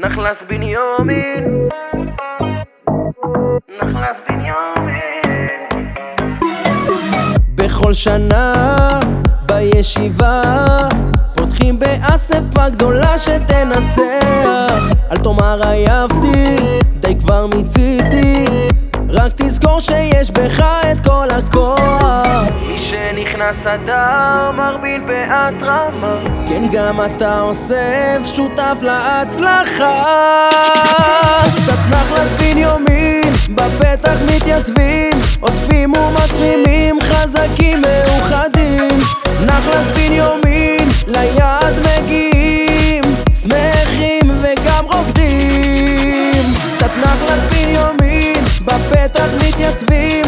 נחלס בניומין נחלס בניומין בכל שנה בישיבה פותחים באספה גדולה שתנצח. אל תאמר עייבתי, די כבר מיציתי. רק תזכור שיש בך את כל הכוח מי שנכנס אדר מרביל בהתרמה. כן גם אתה אוסף שותף להצלחה. קצת נחלת בנימין בפתח מתייצבים אוספים ומתרימים חזקים מאוחדים. נחלת בנימין ליעד מגיעים שמחים וגם רוקדים. קצת נחלת בנימין בפתח מתייצבים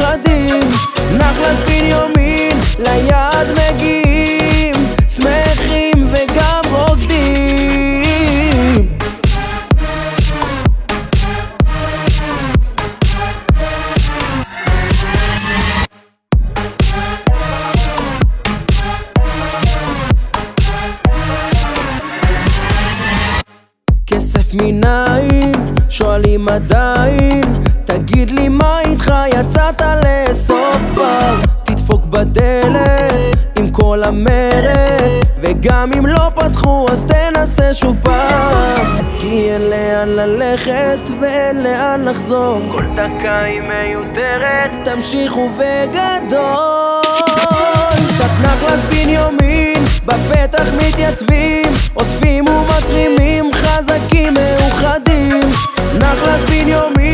מאוחדים נחלת בנימין ליעד מגיעים שמחים וגם רוקדים. כסף מניין, שואלים עדיין תגיד לי מה איתך יצאת לאסוף כבר. תדפוק בדלת עם כל המרץ וגם אם לא פתחו אז תנסה שוב פעם. כי אין לאן ללכת ואין לאן לחזור. כל דקה היא מיותרת. תמשיכו בגדול. קצת נחלת בנימין בפתח מתייצבים. אוספים ומתרימים חזקים מאוחדים. נחלת בנימין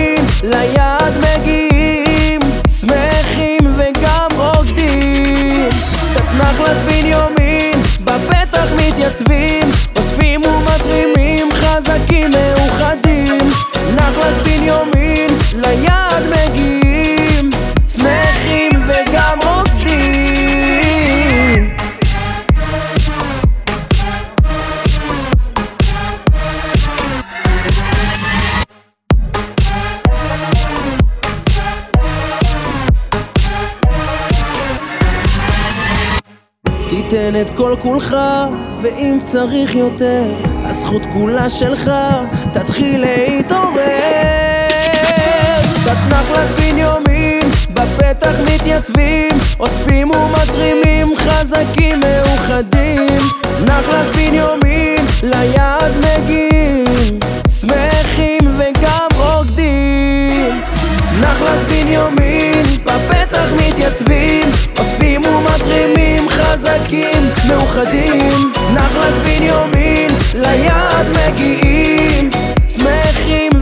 ליעד מגיעים שמחים וגם רוקדים. קצת נחלת בנימין בפתח מתייצבים אוספים ומתרימים חזקים מאוחדים תיתן את כל כולך, ואם צריך יותר, הזכות כולה שלך, תתחיל להתעורר. קצת נחלת בנימין, בפתח מתייצבים, אוספים ומתרימים, חזקים מאוחדים. נחלת בנימין, ליעד מגיעים, שמחים וגם רוקדים. נחלת בנימין, חלקים מאוחדים נחלס בנימין ליד מגיעים שמחים